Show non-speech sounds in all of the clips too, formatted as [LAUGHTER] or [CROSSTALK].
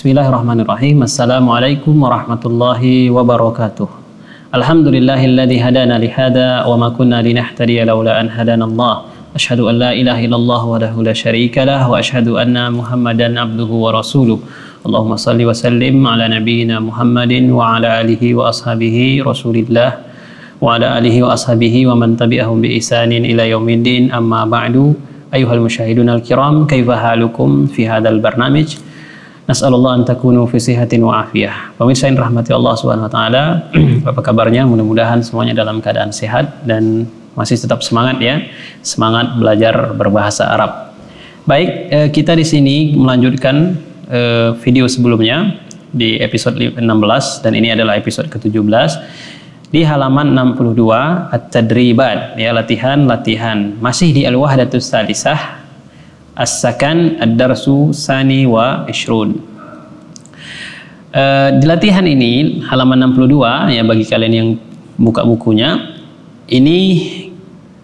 Bismillahirrahmanirrahim. Assalamualaikum warahmatullahi wabarakatuh. Alhamdulillahilladzi hadana li hada wa ma kunna linahtadiya laula an hadana Allah. Asyhadu an la ilaha illallah wahdahu la syarika lah wa asyhadu anna Muhammadan abduhu wa rasuluh. Allahumma salli wa sallim ala nabiyyina Muhammadin wa ala alihi wa ashabihi Rasulillah wa ala alihi wa ashabihi wa man tabi'ahum bi ihsanin ila yaumiddin amma ba'du. Ayuhal musyahidun al-kiram, kaifa halukum fi hadzal barnamij? Nas'alullah an takunu fi sihatin wa afiyah. Pemirsa yang rahmati Allah Subhanahu wa taala, [CLEARS THROAT] apa kabarnya? Mudah-mudahan semuanya dalam keadaan sehat dan masih tetap semangat ya. Semangat belajar berbahasa Arab. Baik, eh, kita di sini melanjutkan eh, video sebelumnya di episode 16 dan ini adalah episode ke-17 di halaman 62 at-tadribat ya latihan-latihan masih di al-wahdatus salisah as-sakan ad-darsu sani wa ishrun uh, di latihan ini halaman 62 ya bagi kalian yang buka bukunya ini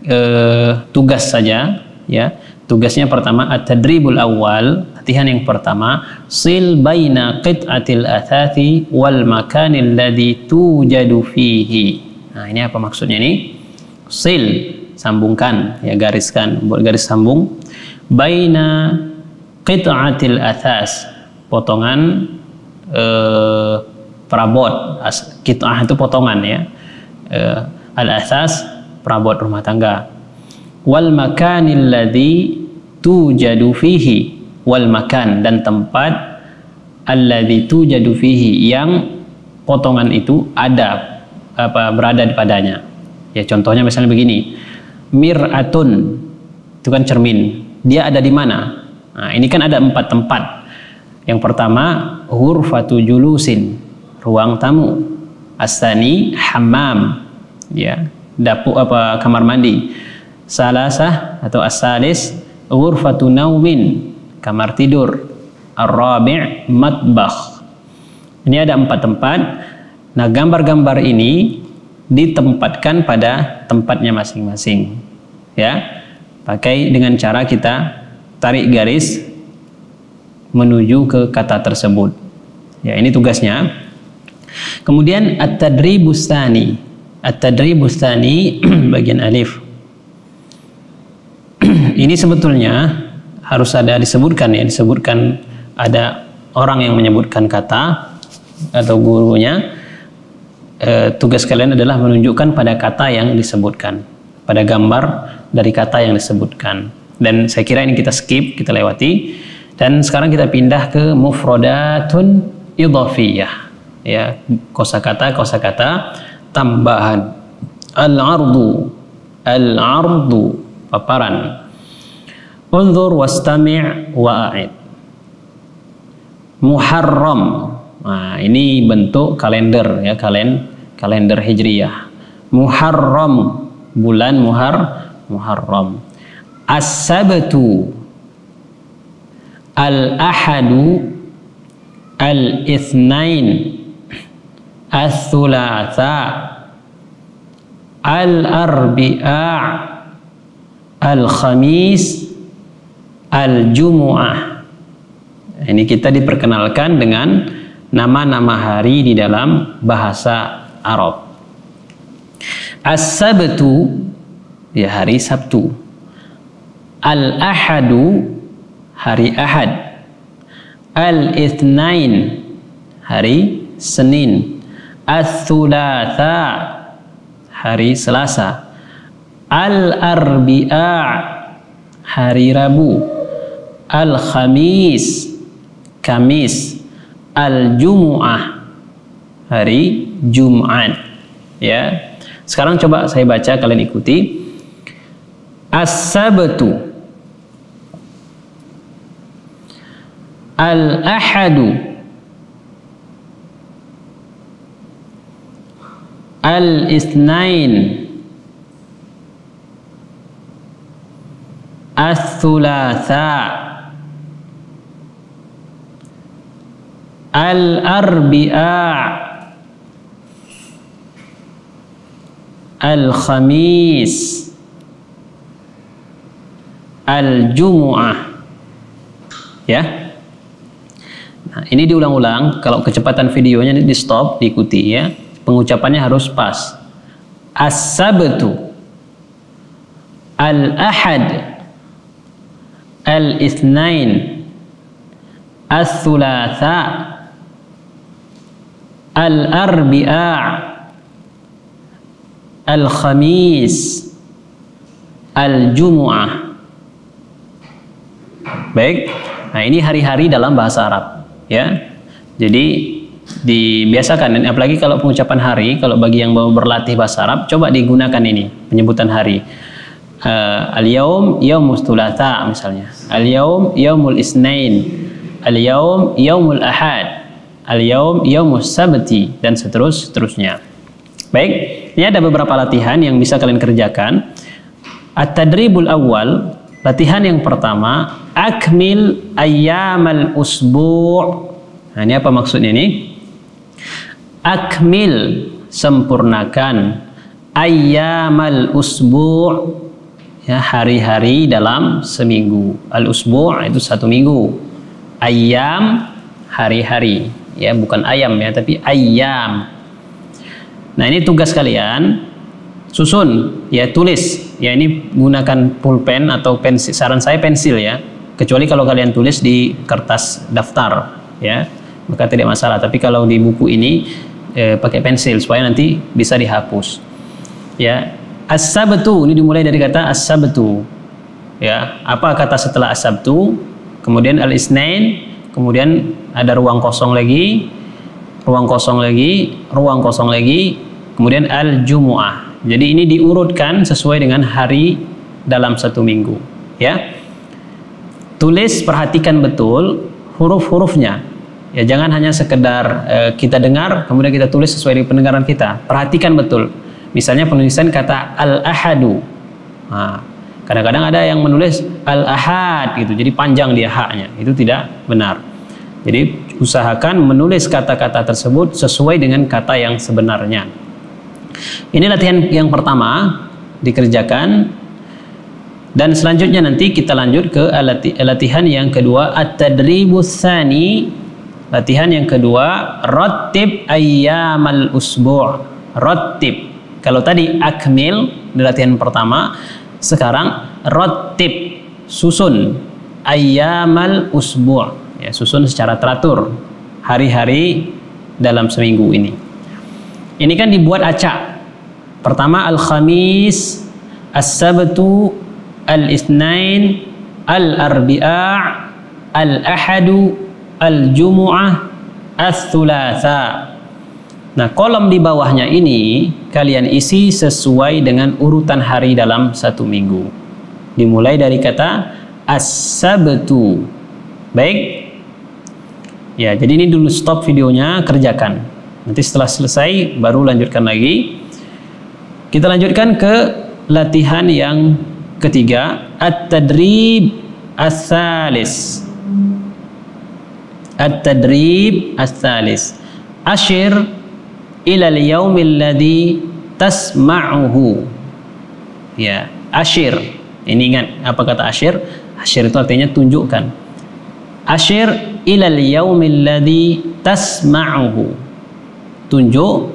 uh, tugas saja ya tugasnya pertama at-tadribul awal latihan yang pertama sil baina qit'atil athati wal makanil ladzi tujadu fihi. Nah, ini apa maksudnya ini? Sil sambungkan ya gariskan buat garis sambung baina qit'atil athas potongan eh, perabot qit'ah itu potongan ya eh, al athas perabot rumah tangga wal makanil ladzi tujadu fihi wal makan dan tempat alladzi tujadu fihi yang potongan itu ada apa berada di padanya. Ya contohnya misalnya begini. Miratun itu kan cermin. Dia ada di mana? Nah, ini kan ada empat tempat. Yang pertama hurfatu julusin, ruang tamu. Astani hammam, ya dapur apa kamar mandi. Salasah atau asalis ghurfatu naumin, kamar tidur. Ar-rabi' matbakh. Ini ada empat tempat. Nah, gambar-gambar ini ditempatkan pada tempatnya masing-masing. Ya. Pakai dengan cara kita tarik garis menuju ke kata tersebut. Ya, ini tugasnya. Kemudian at-tadribustani. At-tadribustani [CLEARS THROAT] bagian alif. [CLEARS THROAT] ini sebetulnya harus ada disebutkan ya disebutkan ada orang yang menyebutkan kata atau gurunya e, tugas kalian adalah menunjukkan pada kata yang disebutkan pada gambar dari kata yang disebutkan. Dan saya kira ini kita skip kita lewati. Dan sekarang kita pindah ke mufrodatun idhafiyah. Ya kosakata kosakata. Tambahan. Al-ardu. Al-ardu. Paparan. Unzur wastami' wa'id. Muharram. Nah, ini bentuk kalender ya, kalen kalender Hijriyah. Muharram, bulan Muhar Muharram. As-sabtu Al-ahadu Al-ithnain Al-thulatha Al-arbi'a Al-khamis al-jumu'ah. Ini kita diperkenalkan dengan nama-nama hari di dalam bahasa Arab. As-sabtu ya hari Sabtu. Al-ahadu hari Ahad. Al-ithnain hari Senin. Al-thulatha hari Selasa. Al-arbi'a hari Rabu Al-Khamis Kamis Al-Jumu'ah hari Jumat ya sekarang coba saya baca kalian ikuti As-Sabtu Al-Ahadu Al-Ithnain As-Thulatha Al-Arbi'a Al-Khamis Al-Jumu'ah. Ya. Nah, ini diulang-ulang. Kalau kecepatan videonya di stop, diikuti ya. Pengucapannya harus pas. As-sabtu. Al-ahad. Al-ithnain. Al-thulatha Al-arbi'a. Al-khamis. Al-jumu'ah Baik, nah ini hari-hari dalam bahasa Arab ya. Jadi dibiasakan dan apalagi kalau pengucapan hari kalau bagi yang mau berlatih bahasa Arab coba digunakan ini penyebutan hari. Uh, al-yaum thulatha misalnya. Al-yaum yaumul isnain. Al-yaum yaumul ahad. Al-yaum yaumul sabti dan seterus seterusnya baik ini ada beberapa latihan yang bisa kalian kerjakan. At-tadribul awal latihan yang pertama akmil ayyamal usbu' nah ini apa maksudnya ini? Akmil sempurnakan. Ayyamal usbu' ya hari-hari dalam seminggu. Al usbu' itu satu minggu. Ayyam hari-hari. Ya bukan ayam ya tapi ayyam. Nah ini tugas kalian. Susun ya tulis. Ya ini gunakan pulpen atau pensil saran saya pensil ya kecuali kalau kalian tulis di kertas daftar ya maka tidak masalah tapi kalau di buku ini eh, pakai pensil supaya nanti bisa dihapus. Ya, as-sabtu ini dimulai dari kata as-sabtu. Ya, apa kata setelah as-sabtu? Kemudian al-isnain, kemudian ada ruang kosong lagi, ruang kosong lagi, ruang kosong lagi, kemudian al-jumu'ah. Jadi ini diurutkan sesuai dengan hari dalam satu minggu, ya. Tulis perhatikan betul huruf-hurufnya Ya jangan hanya sekedar uh, kita dengar kemudian kita tulis sesuai dengan pendengaran kita. Perhatikan betul. Misalnya penulisan kata al-ahadu. Nah, kadang-kadang ada yang menulis al-ahad gitu. Jadi panjang dia haknya. Itu tidak benar. Jadi usahakan menulis kata-kata tersebut sesuai dengan kata yang sebenarnya. Ini latihan yang pertama dikerjakan dan selanjutnya nanti kita lanjut ke latihan yang kedua at-tadribus tsani Latihan yang kedua, rattib ayyamal usbu'. Rattib. Kalau tadi akmil di latihan pertama, sekarang rattib susun ayyamal usbu'. Ya, susun secara teratur hari-hari dalam seminggu ini. Ini kan dibuat acak. Pertama al-khamis, as-sabtu, al-itsnain, al-arbi'a, al-ahadu, al-jumu'ah as-thulatha. Nah, kolom di bawahnya ini kalian isi sesuai dengan urutan hari dalam satu minggu. Dimulai dari kata as-sabtu. Baik? Ya, jadi ini dulu stop videonya, kerjakan. Nanti setelah selesai baru lanjutkan lagi. Kita lanjutkan ke latihan yang ketiga, at-tadrib as-salis. At-tadrib as-salis. Ashir ila al-yawm alladhi tasma'uhu. Ya, ashir. Ini ingat apa kata ashir? Ashir itu artinya tunjukkan. Ashir ila al-yawm alladhi tasma'uhu. Tunjuk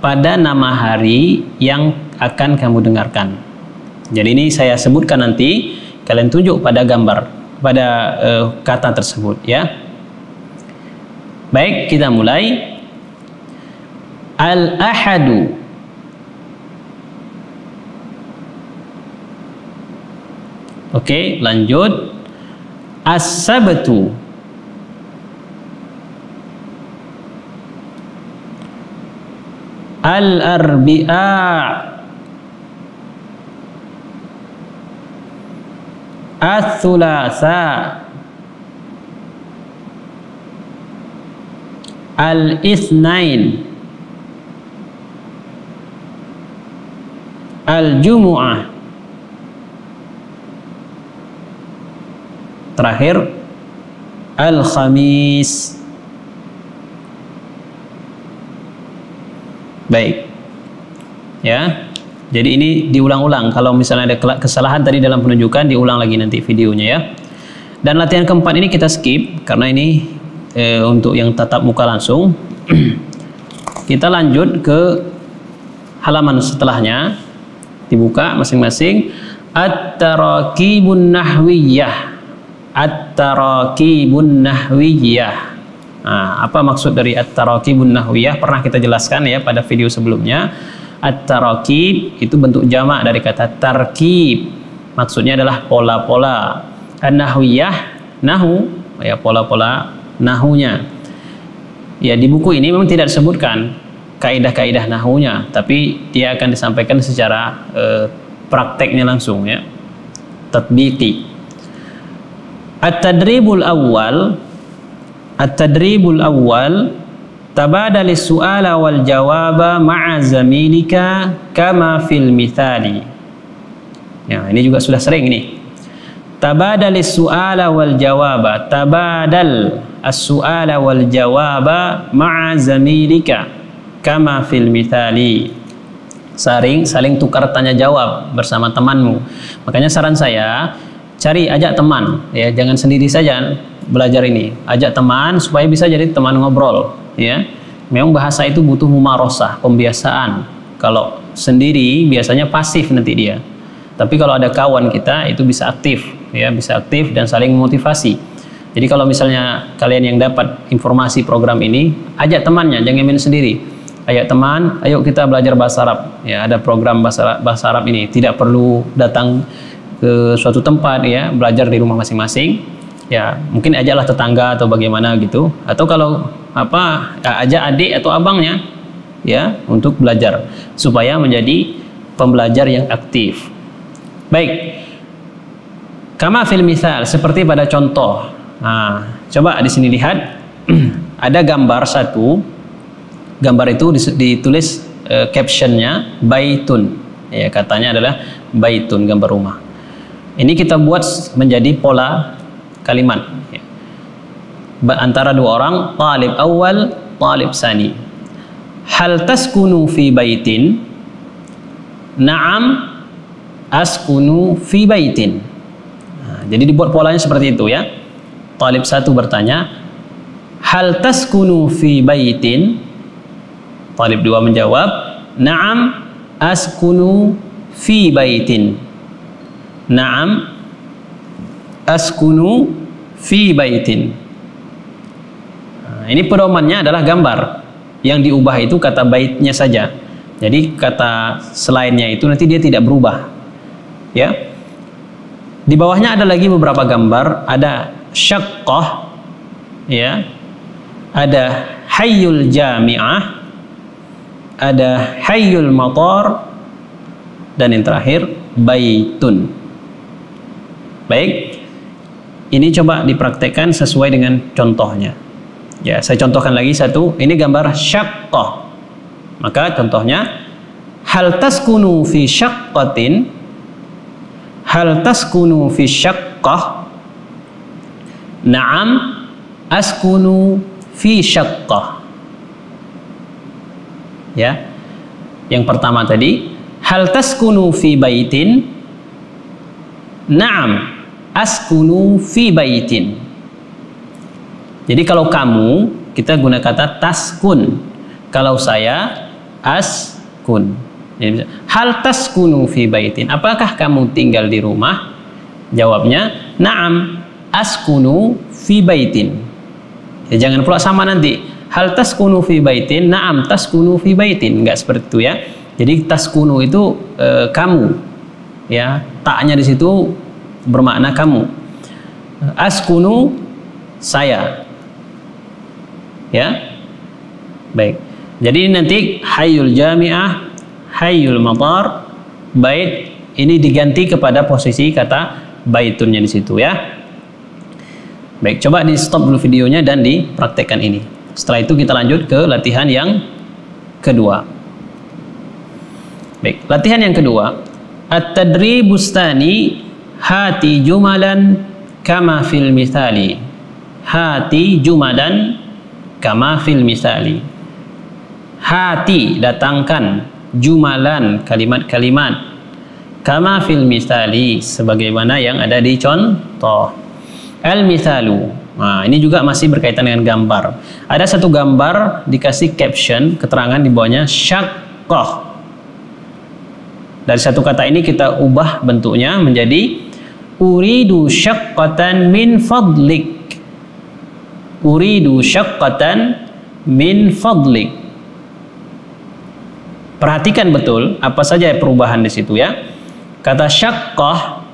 pada nama hari yang akan kamu dengarkan. Jadi ini saya sebutkan nanti, kalian tunjuk pada gambar, pada uh, kata tersebut ya. Baik, kita mulai. Al-ahadu. Oke, lanjut. As-sabtu. Al-arbi'a. As-thulatha. al-ithnain al-jumu'ah. Terakhir. Al-khamis. Baik. Ya jadi ini diulang-ulang. Kalau misalnya ada kesalahan tadi dalam penunjukan diulang lagi nanti videonya ya. Dan latihan keempat ini kita skip karena ini eh, untuk yang tatap muka langsung. [CLEARS THROAT] Kita lanjut ke halaman setelahnya. Dibuka masing-masing. At-tarakibun nahwiyah. At-tarakibun nahwiyah. Nah, apa maksud dari at-tarakibun nahwiyah? Pernah kita jelaskan ya pada video sebelumnya at-tarakib itu bentuk jamak dari kata tarkib. Maksudnya adalah pola-pola. An-nahwiyah nahu. Ya pola-pola nahunya. Ya di buku ini memang tidak disebutkan kaidah-kaidah nahunya tapi dia akan disampaikan secara uh, prakteknya langsung ya. Tatbiqi. At-tadribul awal at-tadribul awal tabadal su'ala wal jawaba ma'a zamilika kama fil mithali. Ya ini juga sudah sering ini. Tabadal su'ala wal jawaba tabadal as-su'ala wal jawaba ma'a zamilika kama fil mithali. Saling saling tukar tanya jawab bersama temanmu. Makanya saran saya cari ajak teman ya jangan sendiri saja belajar ini. Ajak teman supaya bisa jadi teman ngobrol ya memang bahasa itu butuh mumarosah pembiasaan kalau sendiri biasanya pasif nanti dia tapi kalau ada kawan kita itu bisa aktif ya bisa aktif dan saling memotivasi jadi kalau misalnya kalian yang dapat informasi program ini ajak temannya jangan main sendiri Ayo teman, ayo kita belajar bahasa Arab. Ya, ada program bahasa bahasa Arab ini. Tidak perlu datang ke suatu tempat ya, belajar di rumah masing-masing. Ya, mungkin ajaklah tetangga atau bagaimana gitu. Atau kalau apa, ya, ajak adik atau abangnya ya untuk belajar supaya menjadi pembelajar yang aktif. Baik. Kama fil misal seperti pada contoh. Nah, coba di sini lihat [CLEARS THROAT] ada gambar satu gambar itu ditulis uh, captionnya baitun ya katanya adalah baitun gambar rumah ini kita buat menjadi pola kalimat ya. Antara dua orang talib awal talib sani. Hal taskunu fi baitin? Na'am askunu fi baitin. Nah, jadi dibuat polanya seperti itu ya. Talib satu bertanya hal taskunu fi baitin? Talib dua menjawab, "Na'am askunu fi baitin." Na'am askunu fi baitin. Nah, ini pedomannya adalah gambar. Yang diubah itu kata baitnya saja. Jadi kata selainnya itu nanti dia tidak berubah. Ya. Di bawahnya ada lagi beberapa gambar, ada syaqqah ya. Ada hayyul jami'ah ada hayyul matar dan yang terakhir baitun. Baik. Ini coba dipraktekkan sesuai dengan contohnya. Ya, saya contohkan lagi satu. Ini gambar syaqqah. Maka contohnya hal taskunu fi syaqqatin? Hal taskunu fi syaqqah? Naam askunu fi syaqqah. Ya. Yang pertama tadi hal taskunu fi baitin? Na'am askunu fi baitin jadi kalau kamu kita guna kata taskun. Kalau saya askun. Jadi, hal taskunu fi baitin? Apakah kamu tinggal di rumah? Jawabnya na'am askunu fi baitin. Ya, jangan pula sama nanti. Hal taskunu fi baitin? Na'am taskunu fi baitin. Enggak seperti itu ya. Jadi taskunu itu e, kamu. Ya taknya di situ bermakna kamu. Askunu saya ya baik jadi nanti hayul jami'ah hayul matar bait ini diganti kepada posisi kata baitunnya di situ ya baik coba di stop dulu videonya dan dipraktekkan ini setelah itu kita lanjut ke latihan yang kedua. Baik, latihan yang kedua. At-tadribus tani hati jumalan kama fil misali. Hati jumadan kama fil misali. Hati datangkan jumalan kalimat-kalimat kama fil misali sebagaimana yang ada di contoh. Al misalu Nah, ini juga masih berkaitan dengan gambar. Ada satu gambar dikasih caption, keterangan di bawahnya syaqqah. Dari satu kata ini kita ubah bentuknya menjadi uridu syaqqatan min fadlik. Uridu syaqqatan min fadlik. Perhatikan betul apa saja perubahan di situ ya. Kata syaqqah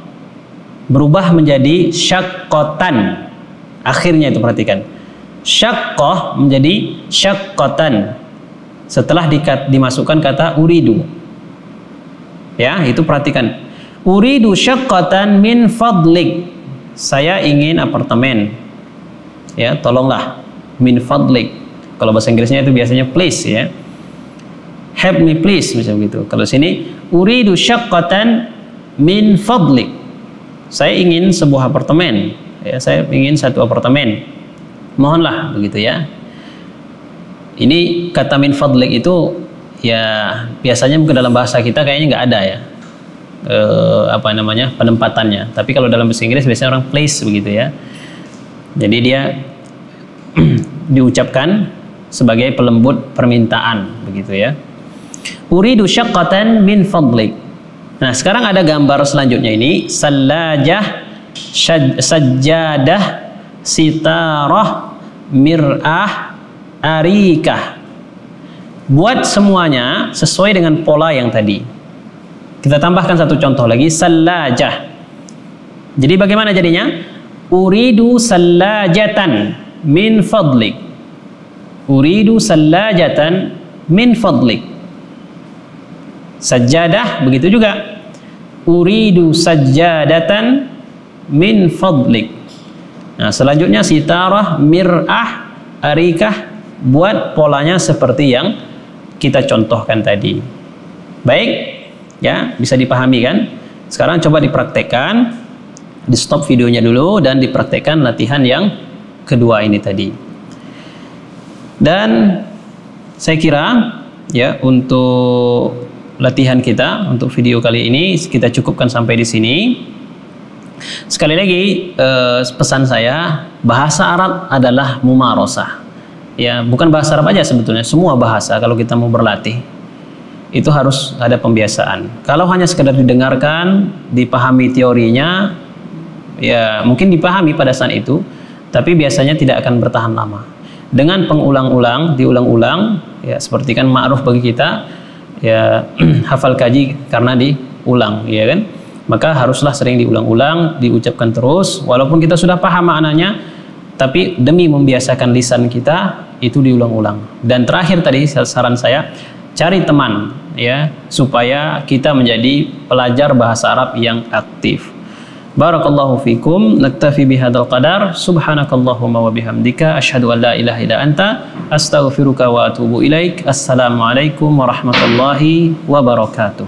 berubah menjadi syaqqatan. Akhirnya itu perhatikan. Syaqqah menjadi syaqqatan. Setelah dikat, dimasukkan kata uridu. Ya itu perhatikan. Uridu syaqqatan min fadlik. Saya ingin apartemen ya tolonglah. Min fadlik. Kalau bahasa Inggrisnya itu biasanya please ya. Help me please misalnya begitu. Kalau sini uridu syaqqatan min fadlik. Saya ingin sebuah apartemen ya. Saya ingin satu apartemen. Mohonlah begitu ya. Ini kata min fadlik itu ya biasanya mungkin dalam bahasa kita kayaknya nggak ada ya. E, apa namanya penempatannya. Tapi kalau dalam bahasa Inggris biasanya orang place begitu ya jadi dia [CLEARS THROAT] diucapkan sebagai pelembut permintaan begitu ya uridu syaqqatan min fadlik nah sekarang ada gambar selanjutnya ini salajah sajjadah, sitarah, mir'ah, arikah. Buat semuanya sesuai dengan pola yang tadi. Kita tambahkan satu contoh lagi, salajah. Jadi bagaimana jadinya? Uridu salajatan min fadlik. Uridu salajatan min fadlik. Sajadah begitu juga. Uridu sajadatan min fadlik. Nah, selanjutnya sitarah, mir'ah, arikah buat polanya seperti yang kita contohkan tadi. Baik, ya, bisa dipahami kan? Sekarang coba dipraktekkan. Di stop videonya dulu dan dipraktekkan latihan yang kedua ini tadi. Dan saya kira ya untuk latihan kita untuk video kali ini kita cukupkan sampai di sini. Sekali lagi eh, pesan saya bahasa Arab adalah mumarosah. Ya, bukan bahasa Arab aja sebetulnya, semua bahasa kalau kita mau berlatih itu harus ada pembiasaan. Kalau hanya sekedar didengarkan, dipahami teorinya, ya mungkin dipahami pada saat itu, tapi biasanya tidak akan bertahan lama. Dengan pengulang-ulang, diulang-ulang, ya seperti kan ma'ruf bagi kita, ya [CLEARS THROAT] hafal kaji karena diulang, ya kan? maka haruslah sering diulang-ulang, diucapkan terus, walaupun kita sudah paham maknanya, tapi demi membiasakan lisan kita itu diulang-ulang. Dan terakhir tadi saran saya, cari teman ya supaya kita menjadi pelajar bahasa Arab yang aktif. بارك الله فيكم نكتفي بهذا القدر سبحانك اللهم وبحمدك أشهد أن لا إله إلا أنت أستغفرك وأتوب إليك السلام عليكم ورحمة الله وبركاته